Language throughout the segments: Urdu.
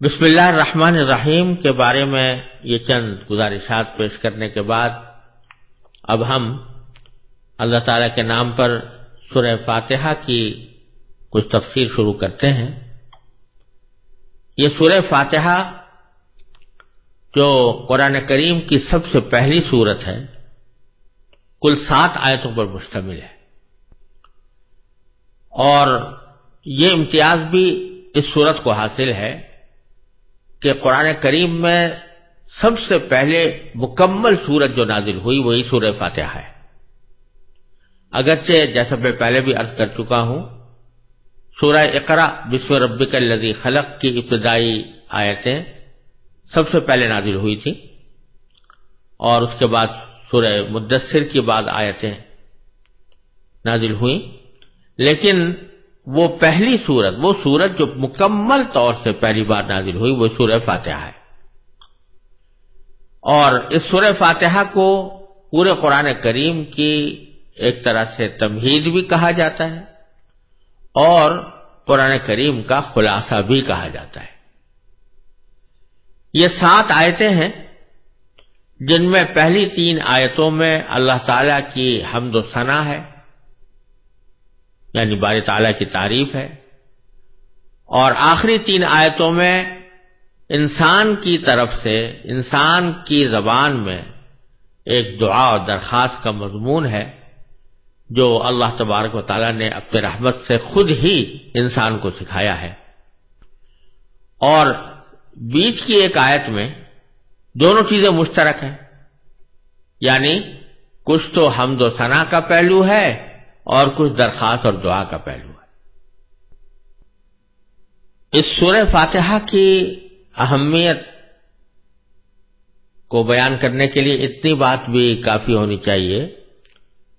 بسم اللہ الرحمن الرحیم کے بارے میں یہ چند گزارشات پیش کرنے کے بعد اب ہم اللہ تعالی کے نام پر سورہ فاتحہ کی کچھ تفسیر شروع کرتے ہیں۔ یہ سورہ فاتحہ جو قرآن کریم کی سب سے پہلی صورت ہے، کل سات آیتوں پر مشتمل ہے۔ اور یہ امتیاز بھی اس صورت کو حاصل ہے۔ کہ قرآن کریم میں سب سے پہلے مکمل سورت جو نازل ہوئی وہی سورہ فاتحہ ہے۔ اگرچہ جیسا میں پہلے بھی عرض کر چکا ہوں، سورہ اقرا بسم ربک الذی خلق کی ابتدائی آیتیں سب سے پہلے نازل ہوئی تھی اور اس کے بعد سورہ مدثر کی بعد آیتیں نازل ہوئی لیکن وہ پہلی سورت، وہ سورت جو مکمل طور سے پہلی بار نازل ہوئی، وہ سورہ فاتحہ ہے۔ اور اس سورہ فاتحہ کو پورے قرآن کریم کی ایک طرح سے تمہید بھی کہا جاتا ہے اور قرآن کریم کا خلاصہ بھی کہا جاتا ہے۔ یہ سات آیتیں ہیں جن میں پہلی تین آیتوں میں اللہ تعالی کی حمد و ثنا ہے۔ یعنی بار تعالیٰ کی تعریف ہے۔ اور آخری تین آیتوں میں انسان کی طرف سے، انسان کی زبان میں ایک دعا اور درخواست کا مضمون ہے، جو اللہ تبارک و تعالیٰ نے اپنے رحمت سے خود ہی انسان کو سکھایا ہے۔ اور بیچ کی ایک آیت میں دونوں چیزیں مشترک ہیں یعنی کچھ تو حمد و ثنا کا پہلو ہے اور کچھ درخواست اور دعا کا پہلو ہے۔ اس سورہ فاتحہ کی اہمیت کو بیان کرنے کے لیے اتنی بات بھی کافی ہونی چاہیے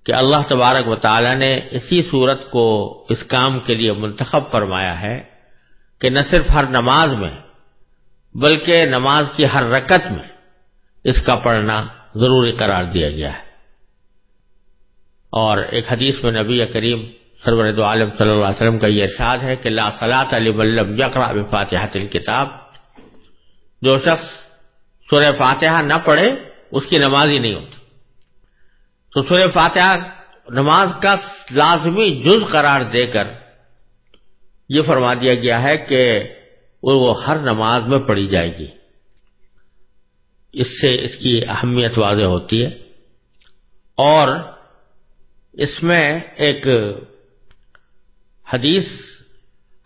کہ اللہ تبارک و تعالی نے اسی صورت کو اس کام کے لیے منتخب فرمایا ہے کہ نہ صرف ہر نماز میں بلکہ نماز کی ہر رکت میں اس کا پڑھنا ضروری قرار دیا گیا ہے۔ اور ایک حدیث میں نبی کریم سرور دو عالم صلی اللہ علیہ وسلم کا یہ ارشاد ہے کہ لا صلاۃ علی ولم یقرا بفاتحۃ الکتاب جو شخص سورہ فاتحہ نہ پڑھے، اس کی نماز ہی نہیں ہوتی۔ تو سورہ فاتحہ نماز کا لازمی جز قرار دے کر یہ فرما دیا گیا ہے کہ وہ ہر نماز میں پڑھی جائے گی۔ اس سے اس کی اہمیت واضح ہوتی ہے۔ اور اس میں ایک حدیث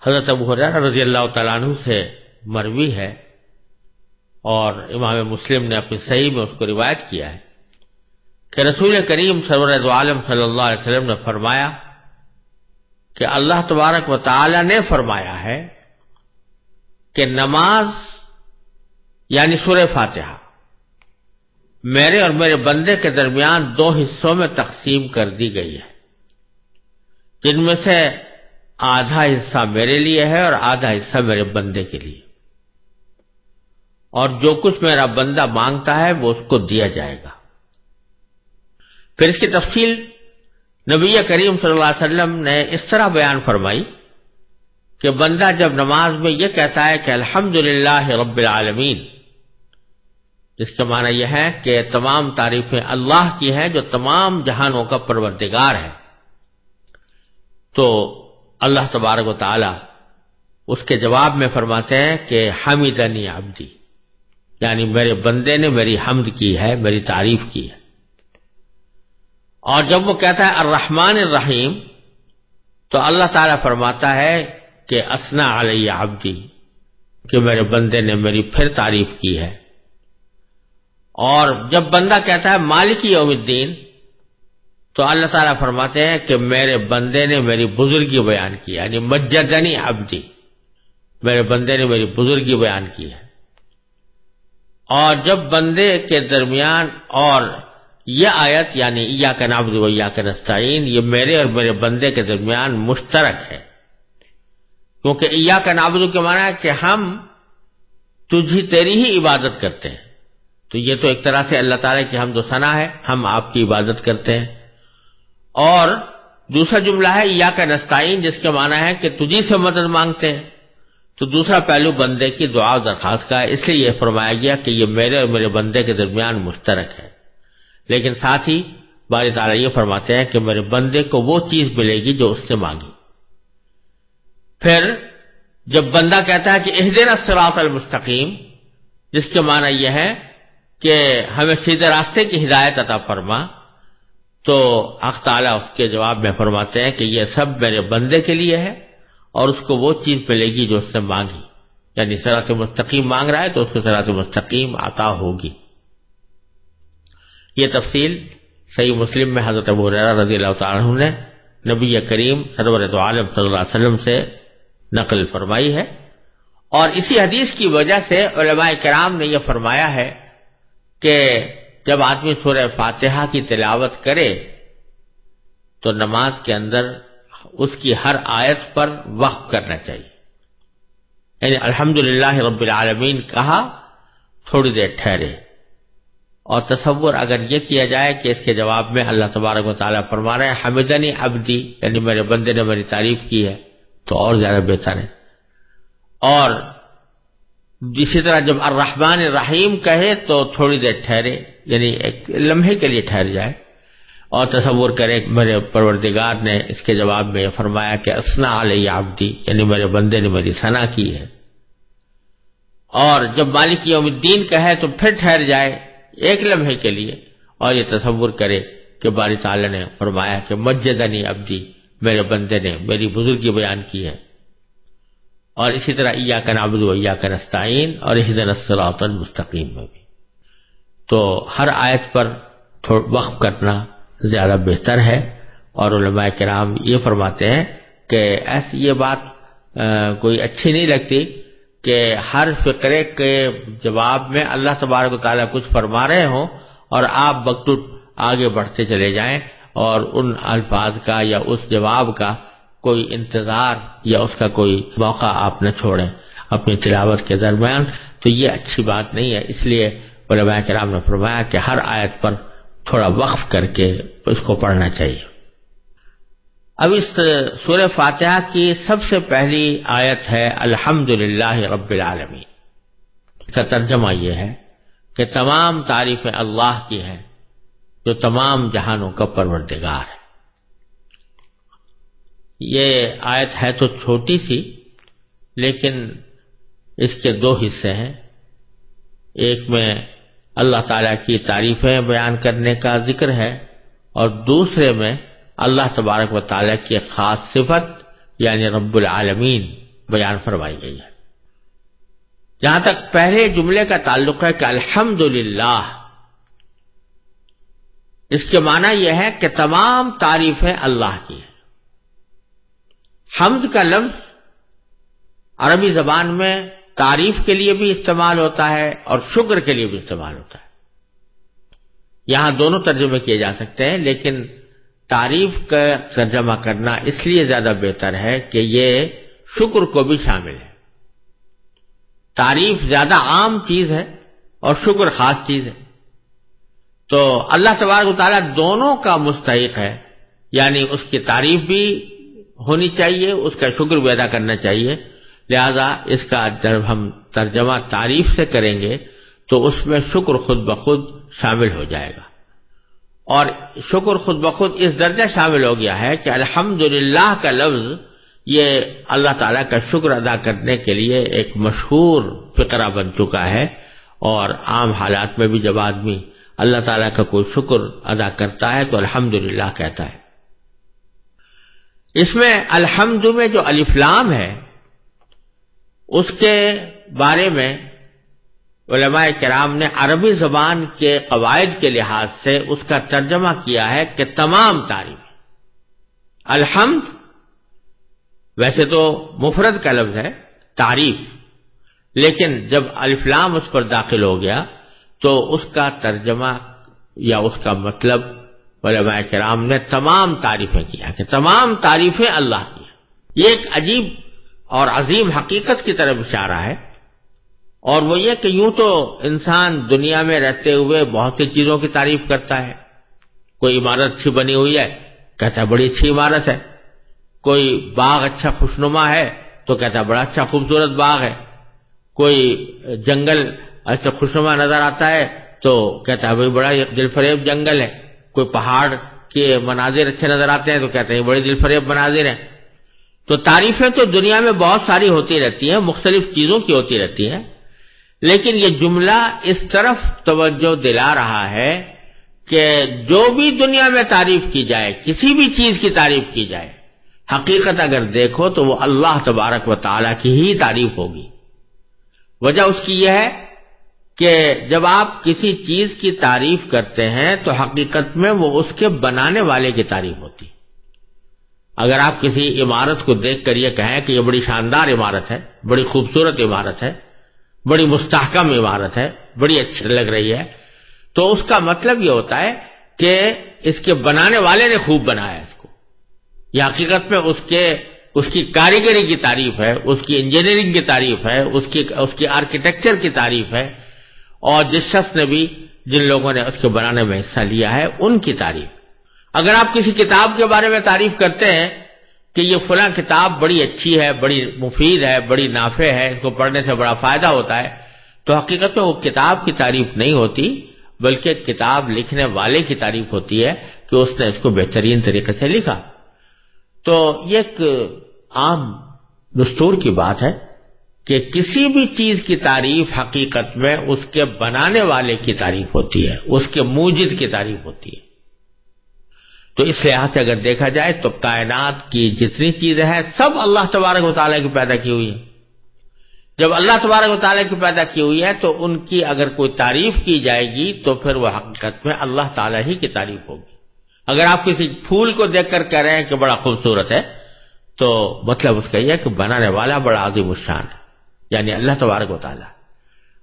حضرت ابو حریر رضی اللہ تعالیٰ عنہ سے مروی ہے اور امام مسلم نے اپنی صحیح میں اس کو روایت کیا ہے کہ رسول کریم سرور عالم صلی اللہ علیہ وسلم نے فرمایا کہ اللہ تبارک و تعالی نے فرمایا ہے کہ نماز یعنی سور فاتحہ میرے اور میرے بندے کے درمیان دو حصوں میں تقسیم کر دی گئی ہے۔ جن میں سے آدھا حصہ میرے لیے ہے اور آدھا حصہ میرے بندے کے لیے۔ اور جو کچھ میرا بندہ مانگتا ہے وہ اس کو دیا جائے گا۔ پھر اس کی تفصیل نبی کریم صلی اللہ علیہ وسلم نے اس طرح بیان فرمائی کہ بندہ جب نماز میں یہ کہتا ہے کہ الحمد رب العالمین جس کا معنی یہ ہے کہ تمام تعریفیں اللہ کی ہیں جو تمام جہانوں کا پروردگار ہے۔ تو اللہ تبارک و تعالی اس کے جواب میں فرماتے ہیں کہ حمیدنی عبدی یعنی میرے بندے نے میری حمد کی ہے، میری تعریف کی ہے۔ اور جب وہ کہتا ہے الرحمن الرحیم، تو اللہ تعالی فرماتا ہے کہ اسنا علیہ عبدی، کہ میرے بندے نے میری پھر تعریف کی ہے۔ اور جب بندہ کہتا ہے مالک یوم الدین، تو اللہ تعالیٰ فرماتے ہیں کہ میرے بندے نے میری بزرگی بیان کی یعنی مجدنی عبدی، میرے بندے نے میری بزرگی بیان کی ہے۔ اور جب بندے کے درمیان اور یہ آیت یعنی یا کا نابد و یا کا نستعین، یہ میرے اور میرے بندے کے درمیان مشترک ہے۔ کیونکہ یا کا نابد کے معنی ہے کہ ہم تجھی تیری ہی عبادت کرتے ہیں۔ تو یہ تو ایک طرح سے اللہ تعالیٰ کی ہم ثنا ہے، ہم آپ کی عبادت کرتے ہیں۔ اور دوسرا جملہ ہے، یا کا نستعین، جس کے معنی ہے کہ تجھی سے مدد مانگتے ہیں۔ تو دوسرا پہلو بندے کی دعا و درخواست کا ہے، اس لیے یہ فرمایا گیا کہ یہ میرے اور میرے بندے کے درمیان مشترک ہے۔ لیکن ساتھ ہی بار تعالیٰ یہ فرماتے ہیں کہ میرے بندے کو وہ چیز ملے گی جو اس نے مانگی۔ پھر جب بندہ کہتا ہے کہ اح دن المستقیم، جس کے معنی یہ ہے کہ ہمیں سیدھے راستے کی ہدایت عطا فرما، تو حق تعالیٰ اس کے جواب میں فرماتے ہیں کہ یہ سب میرے بندے کے لیے ہے اور اس کو وہ چیز ملے گی جو اس نے مانگی۔ یعنی سرات مستقیم مانگ رہا ہے تو اس کو سرات مستقیم عطا ہوگی۔ یہ تفصیل صحیح مسلم میں حضرت ابو رضی اللہ تعالیٰ نے نبی کریم سرور عالم صلی اللہ علیہ وسلم سے نقل فرمائی ہے۔ اور اسی حدیث کی وجہ سے علماء کرام نے یہ فرمایا ہے کہ جب آدمی سورہ فاتحہ کی تلاوت کرے تو نماز کے اندر اس کی ہر آیت پر وقف کرنا چاہیے۔ یعنی الحمد رب العالمین کہا، تھوڑی دیر ٹھہرے۔ اور تصور اگر یہ کیا جائے کہ اس کے جواب میں اللہ تبارک و تعالیٰ فرما رہے ہیں، حمدنی ابدی یعنی میرے بندے نے میری تعریف کی ہے، تو اور زیادہ بہتر ہے۔ اور اسی طرح جب الرحمن الرحیم کہے تو تھوڑی دیر ٹھہرے یعنی ایک لمحے کے لیے ٹھہر جائے اور تصور کرے میرے پروردگار نے اس کے جواب میں فرمایا کہ اسنا علیہ آبدی یعنی میرے بندے نے میری ثنا کی ہے۔ اور جب مالک یوم الدین کہے تو پھر ٹھہر جائے ایک لمحے کے لیے اور یہ تصور کرے کہ باری تعالیٰ نے فرمایا کہ مسجدنی ابدی میرے بندے نے میری بزرگی بیان کی ہے۔ اور اسی طرح ایا کا نابد ایا کا نستعین اور الصراط المستقیم میں بھی۔ تو ہر آیت پر وقف کرنا زیادہ بہتر ہے اور علماء کرام یہ فرماتے ہیں کہ ایسی یہ بات کوئی اچھی نہیں لگتی کہ ہر فقرے کے جواب میں اللہ تبارک و تعالیٰ کچھ فرما رہے ہوں اور آپ وقت آگے بڑھتے چلے جائیں اور ان الفاظ کا یا اس جواب کا کوئی انتظار یا اس کا کوئی موقع آپ نہ چھوڑیں اپنی تلاوت کے درمیان، تو یہ اچھی بات نہیں ہے۔ اس لیے علماء کرام نے فرمایا کہ ہر آیت پر تھوڑا وقف کر کے اس کو پڑھنا چاہیے۔ اب اس سورہ فاتحہ کی سب سے پہلی آیت ہے الحمد رب العالمین۔ کا ترجمہ یہ ہے کہ تمام تعریفیں اللہ کی ہیں، جو تمام جہانوں کا پروردگار ہے۔ یہ آیت ہے تو چھوٹی سی، لیکن اس کے دو حصے ہیں۔ ایک میں اللہ تعالی کی تعریفیں بیان کرنے کا ذکر ہے، اور دوسرے میں اللہ تبارک و تعالیٰ کی خاص صفت یعنی رب العالمین، بیان فرمائی گئی ہے۔ جہاں تک پہلے جملے کا تعلق ہے کہ الحمد اس کے معنی یہ ہے کہ تمام تعریفیں اللہ کی ہیں۔ حمد کا لفظ عربی زبان میں تعریف کے لیے بھی استعمال ہوتا ہے اور شکر کے لیے بھی استعمال ہوتا ہے۔ یہاں دونوں ترجمے کیے جا سکتے ہیں، لیکن تعریف کا ترجمہ کرنا اس لیے زیادہ بہتر ہے کہ یہ شکر کو بھی شامل ہے۔ تعریف زیادہ عام چیز ہے اور شکر خاص چیز ہے۔ تو اللہ تبارک و تعالیٰ دونوں کا مستحق ہے یعنی اس کی تعریف بھی ہونی چاہیے، اس کا شکر بھی ادا کرنا چاہیے۔ لہذا اس کا جب ہم ترجمہ تعریف سے کریں گے، تو اس میں شکر خود بخود شامل ہو جائے گا۔ اور شکر خود بخود اس درجہ شامل ہو گیا ہے کہ الحمد کا لفظ یہ اللہ تعالیٰ کا شکر ادا کرنے کے لیے ایک مشہور فقرہ بن چکا ہے۔ اور عام حالات میں بھی جب آدمی اللہ تعالیٰ کا کوئی شکر ادا کرتا ہے، تو الحمد کہتا ہے۔ اس میں الحمد میں جو الفلام ہے، اس کے بارے میں علماء کرام نے عربی زبان کے قواعد کے لحاظ سے اس کا ترجمہ کیا ہے کہ تمام تعریف۔ الحمد ویسے تو مفرد کا لفظ ہے، تعریف، لیکن جب الفلام اس پر داخل ہو گیا تو اس کا ترجمہ یا اس کا مطلب علماء کرام نے تمام تعریفیں کیا کہ تمام تعریفیں اللہ کی یہ ایک عجیب اور عظیم حقیقت کی طرف اشارہ ہے اور وہ یہ کہ یوں تو انسان دنیا میں رہتے ہوئے بہت سی چیزوں کی تعریف کرتا ہے۔ کوئی عمارت اچھی بنی ہوئی ہے، کہتا ہے بڑی اچھی عمارت ہے۔ کوئی باغ اچھا خوشنما ہے تو کہتا ہے بڑا اچھا خوبصورت باغ ہے۔ کوئی جنگل ایسے خوشنما نظر آتا ہے تو کہتا ہے بھائی بڑا دل فریب جنگل ہے۔ کوئی پہاڑ کے مناظر اچھے نظر آتے ہیں تو کہتے ہیں بڑے دل فریب مناظر ہیں۔ تو تعریفیں تو دنیا میں بہت ساری ہوتی رہتی ہیں، مختلف چیزوں کی ہوتی رہتی ہیں۔ لیکن یہ جملہ اس طرف توجہ دلا رہا ہے کہ جو بھی دنیا میں تعریف کی جائے، کسی بھی چیز کی تعریف کی جائے، حقیقت اگر دیکھو تو وہ اللہ تبارک و تعالی کی ہی تعریف ہوگی۔ وجہ اس کی یہ ہے کہ جب آپ کسی چیز کی تعریف کرتے ہیں تو حقیقت میں وہ اس کے بنانے والے کی تعریف ہوتی۔ اگر آپ کسی عمارت کو دیکھ کر یہ کہیں کہ یہ بڑی شاندار عمارت ہے، بڑی خوبصورت عمارت ہے، بڑی مستحکم عمارت ہے، بڑی اچھی لگ رہی ہے، تو اس کا مطلب یہ ہوتا ہے کہ اس کے بنانے والے نے خوب بنایا اس کو۔ یہ حقیقت میں اس کے، اس کی کاریگری کی تعریف ہے، اس کی انجینئرنگ کی تعریف ہے، اس کی اس کی آرکیٹیکچر کی تعریف ہے اور جس شخص نے بھی جن لوگوں نے اس کے بنانے میں حصہ لیا ہے، ان کی تعریف۔ اگر آپ کسی کتاب کے بارے میں تعریف کرتے ہیں کہ یہ فلاں کتاب بڑی اچھی ہے، بڑی مفید ہے، بڑی نافع ہے، اس کو پڑھنے سے بڑا فائدہ ہوتا ہے، تو حقیقت میں وہ کتاب کی تعریف نہیں ہوتی، بلکہ کتاب لکھنے والے کی تعریف ہوتی ہے کہ اس نے اس کو بہترین طریقے سے لکھا۔ تو یہ ایک عام دستور کی بات ہے۔ کہ کسی بھی چیز کی تعریف حقیقت میں اس کے بنانے والے کی تعریف ہوتی ہے، اس کے موجد کی تعریف ہوتی ہے۔ تو اس لحاظ سے اگر دیکھا جائے تو کائنات کی جتنی چیزیں ہیں، سب اللہ تبارک و تعالیٰ کی پیدا کی ہوئی ہیں۔ جب اللہ تبارک و تعالیٰ کی پیدا کی ہوئی ہے تو ان کی اگر کوئی تعریف کی جائے گی تو پھر وہ حقیقت میں اللہ تعالیٰ ہی کی تعریف ہوگی۔ اگر آپ کسی پھول کو دیکھ کر کہہ رہے ہیں کہ بڑا خوبصورت ہے، تو مطلب اس کا یہ کہ بنانے والا بڑا عظیم الشان ہے۔ یعنی اللہ تبارک و تعالیٰ۔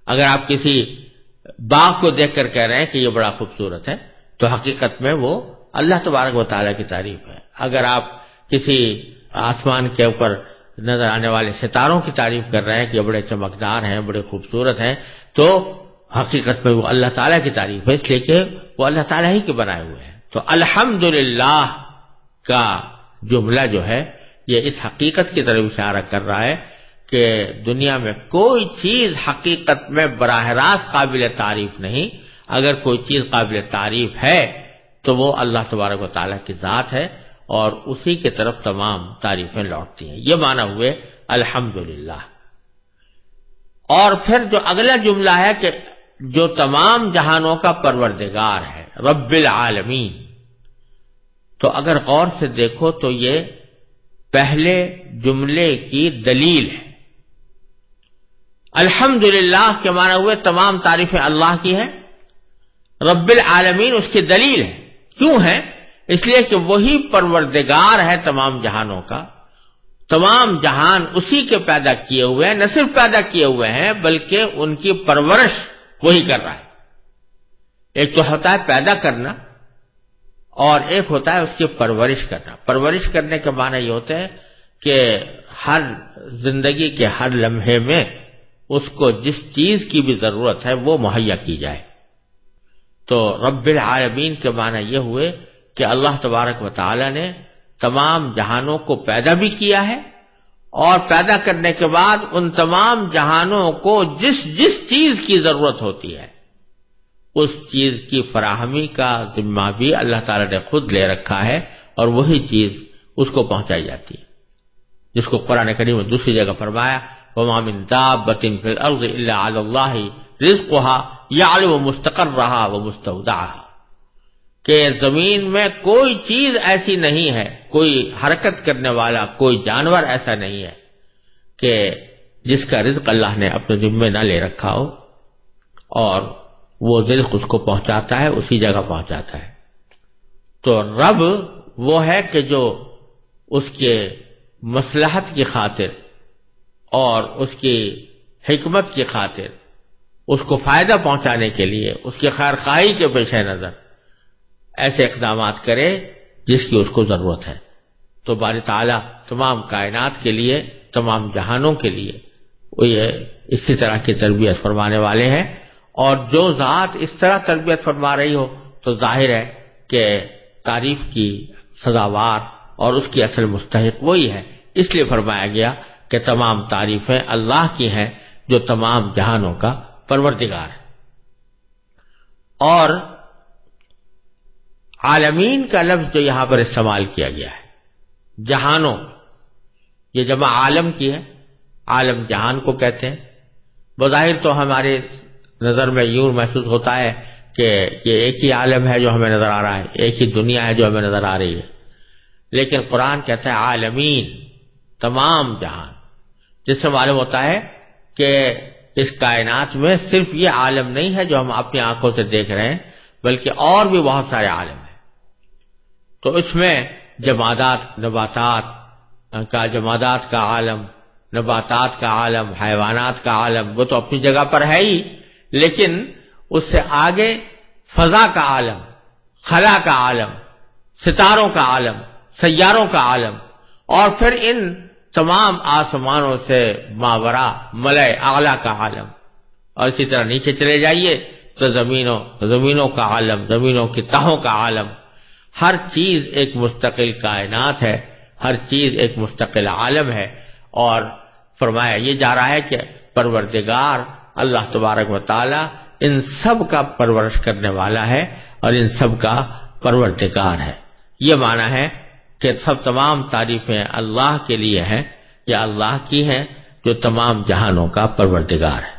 اگر آپ کسی باغ کو دیکھ کر کہہ رہے ہیں کہ یہ بڑا خوبصورت ہے، تو حقیقت میں وہ اللہ تبارک و تعالیٰ کی تعریف ہے۔ اگر آپ کسی آسمان کے اوپر نظر آنے والے ستاروں کی تعریف کر رہے ہیں کہ یہ بڑے چمکدار ہیں، بڑے خوبصورت ہیں، تو حقیقت میں وہ اللہ تعالیٰ کی تعریف ہے، اس لیے کہ وہ اللہ تعالیٰ ہی کے بنائے ہوئے ہیں۔ تو الحمد کا جملہ جو ہے، یہ اس حقیقت کی طرف اشارہ کر رہا ہے کہ دنیا میں کوئی چیز حقیقت میں براہ راست قابل تعریف نہیں۔ اگر کوئی چیز قابل تعریف ہے، تو وہ اللہ تبارک و تعالیٰ کی ذات ہے اور اسی کی طرف تمام تعریفیں لوٹتی ہیں۔ یہ مانا ہوئے الحمد اور پھر جو اگلا جملہ ہے کہ جو تمام جہانوں کا پروردگار ہے، رب العالمین۔ تو اگر غور سے دیکھو تو یہ پہلے جملے کی دلیل ہے۔ الحمد کے معنی ہوئے تمام تعریفیں اللہ کی ہیں رب العالمین اس کی دلیل ہے۔ کیوں ہے؟ اس لیے کہ وہی پروردگار ہے تمام جہانوں کا۔ تمام جہان اسی کے پیدا کیے ہوئے ہیں، نہ صرف پیدا کیے ہوئے ہیں، بلکہ ان کی پرورش وہی کر رہا ہے۔ ایک تو ہوتا ہے پیدا کرنا اور ایک ہوتا ہے اس کی پرورش کرنا۔ پرورش کرنے کے معنی یہ ہوتے ہیں کہ ہر زندگی کے ہر لمحے میں اس کو جس چیز کی بھی ضرورت ہے وہ مہیا کی جائے۔ تو رب العالمین کے معنی یہ ہوئے کہ اللہ تبارک و تعالی نے تمام جہانوں کو پیدا بھی کیا ہے اور پیدا کرنے کے بعد ان تمام جہانوں کو جس جس چیز کی ضرورت ہوتی ہے، اس چیز کی فراہمی کا ذمہ بھی اللہ تعالی نے خود لے رکھا ہے اور وہی چیز اس کو پہنچائی جاتی ہے۔ جس کو قرآن کریم میں دوسری جگہ فرمایا یا وہ مستقر رہا وہ مستعودہ کہ زمین میں کوئی چیز ایسی نہیں ہے، کوئی حرکت کرنے والا، کوئی جانور ایسا نہیں ہے کہ جس کا رزق اللہ نے اپنے ذمے نہ لے رکھا ہو اور وہ رزق اس کو پہنچاتا ہے، اسی جگہ پہنچاتا ہے۔ تو رب وہ ہے کہ جو اس کے مسلحت کی خاطر اور اس کی حکمت کی خاطر، اس کو فائدہ پہنچانے کے لیے، اس کی خیر خواہی کے پیش نظر ایسے اقدامات کرے جس کی اس کو ضرورت ہے۔ تو بار تعالیٰ تمام کائنات کے لیے، تمام جہانوں کے لیے وہ یہ اسی طرح کی تربیت فرمانے والے ہیں۔ اور جو ذات اس طرح تربیت فرما رہی ہو، تو ظاہر ہے کہ تعریف کی سزاوار اور اس کی اصل مستحق وہی ہے۔ اس لیے فرمایا گیا کہ تمام تعریفیں اللہ کی ہیں جو تمام جہانوں کا پروردگار ہے اور عالمین کا لفظ جو یہاں پر استعمال کیا گیا ہے، جہانوں، یہ جمع عالم کی ہے، عالم جہان کو کہتے ہیں۔ بظاہر تو ہمارے نظر میں یوں محسوس ہوتا ہے کہ یہ ایک ہی عالم ہے جو ہمیں نظر آ رہا ہے، ایک ہی دنیا ہے جو ہمیں نظر آ رہی ہے۔ لیکن قرآن کہتا ہے عالمین، تمام جہان۔ جس سے معلوم ہوتا ہے کہ اس کائنات میں صرف یہ عالم نہیں ہے جو ہم اپنی آنکھوں سے دیکھ رہے ہیں، بلکہ اور بھی بہت سارے عالم ہیں۔ تو اس میں جمادات، نباتات کا، جمادات کا عالم، نباتات کا عالم، حیوانات کا عالم، وہ تو اپنی جگہ پر ہے ہی، لیکن اس سے آگے فضا کا عالم، خلا کا عالم، ستاروں کا عالم، سیاروں کا عالم، اور پھر ان تمام آسمانوں سے ماورا ملئے اعلی کا عالم۔ اور اسی طرح نیچے چلے جائیے تو زمینوں زمینوں کا عالم، زمینوں کی تہوں کا عالم۔ ہر چیز ایک مستقل کائنات ہے، ہر چیز ایک مستقل عالم ہے۔ اور فرمایا یہ جا رہا ہے کہ پروردگار اللہ تبارک و تعالی ان سب کا پرورش کرنے والا ہے اور ان سب کا پروردگار ہے۔ یہ معنی ہے کہ سب تمام تعریفیں اللہ کے لیے ہیں یا اللہ کی ہیں جو تمام جہانوں کا پروردگار ہے۔